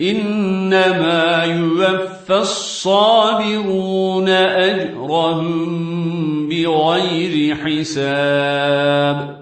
إنما يوفى الصابرون أجرهم بغير حساب.